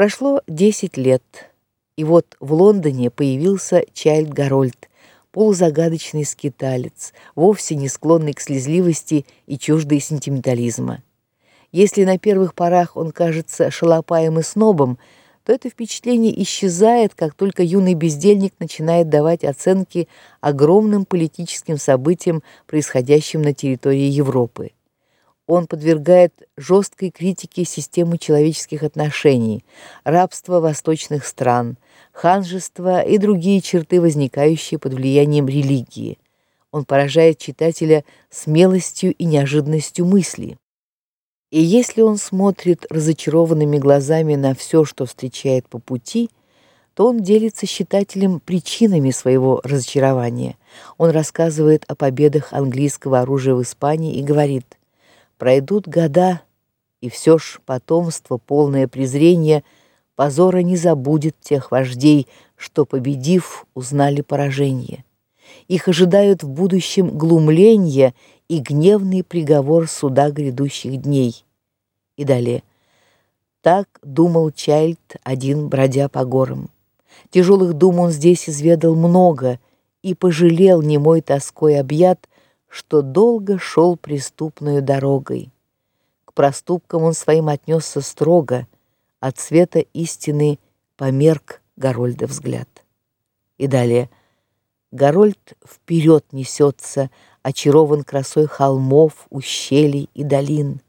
Прошло 10 лет, и вот в Лондоне появился Чайльд Гарольд, полузагадочный скиталец, вовсе не склонный к слезливости и чуждый сентиментализма. Если на первых порах он кажется шалопаем и снобом, то это впечатление исчезает, как только юный бездельник начинает давать оценки огромным политическим событиям, происходящим на территории Европы. Он подвергает жесткой критике систему человеческих отношений, рабство восточных стран, ханжество и другие черты, возникающие под влиянием религии. Он поражает читателя смелостью и неожиданностью мысли. И если он смотрит разочарованными глазами на все, что встречает по пути, то он делится с читателем причинами своего разочарования. Он рассказывает о победах английского оружия в Испании и говорит: Пройдут года, и все ж потомство, полное презрения, позора не забудет тех вождей, что победив, узнали поражение. Их ожидают в будущем глумление и гневный приговор суда грядущих дней. И далее. Так думал Чайльд, один бродя по горам. Тяжелых дум он здесь изведал много и пожалел немой тоской объят, что долго шел преступной дорогой. К проступкам он своим отнесся строго, от света истины померк Горольда взгляд. И далее Горольд вперед несется, очарован красой холмов, ущелий и долин.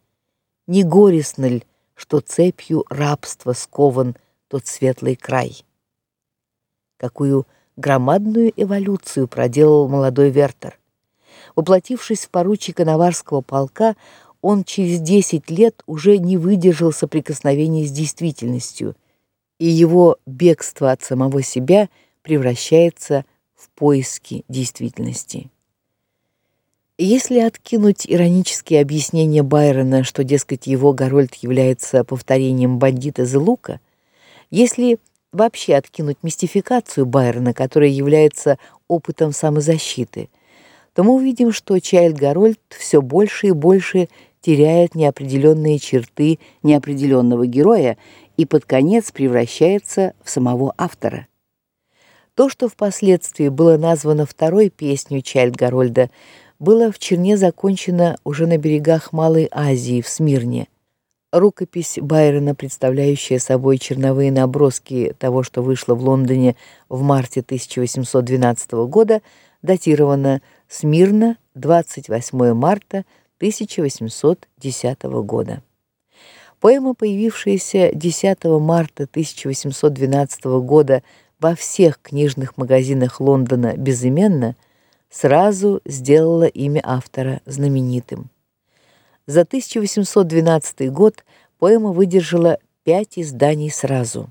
Не горестно ль, что цепью рабства скован тот светлый край? Какую громадную эволюцию проделал молодой Вертер. Воплотившись в поручика Наварского полка, он через 10 лет уже не выдержал соприкосновения с действительностью, и его бегство от самого себя превращается в поиски действительности. Если откинуть иронические объяснения Байрона, что дескать его Горольд является повторением бандита Зелука, если вообще откинуть мистификацию Байрона, которая является опытом самозащиты – то мы увидим, что Чайльд Гарольд все больше и больше теряет неопределенные черты неопределенного героя и под конец превращается в самого автора. То, что впоследствии было названо второй песней Чайльд Гарольда, было в Черне закончено уже на берегах Малой Азии в Смирне. Рукопись Байрона, представляющая собой черновые наброски того, что вышло в Лондоне в марте 1812 года, датирована Смирно, 28 марта 1810 года. Поэма, появившаяся 10 марта 1812 года во всех книжных магазинах Лондона безыменно, сразу сделала имя автора знаменитым. За 1812 год поэма выдержала пять изданий сразу.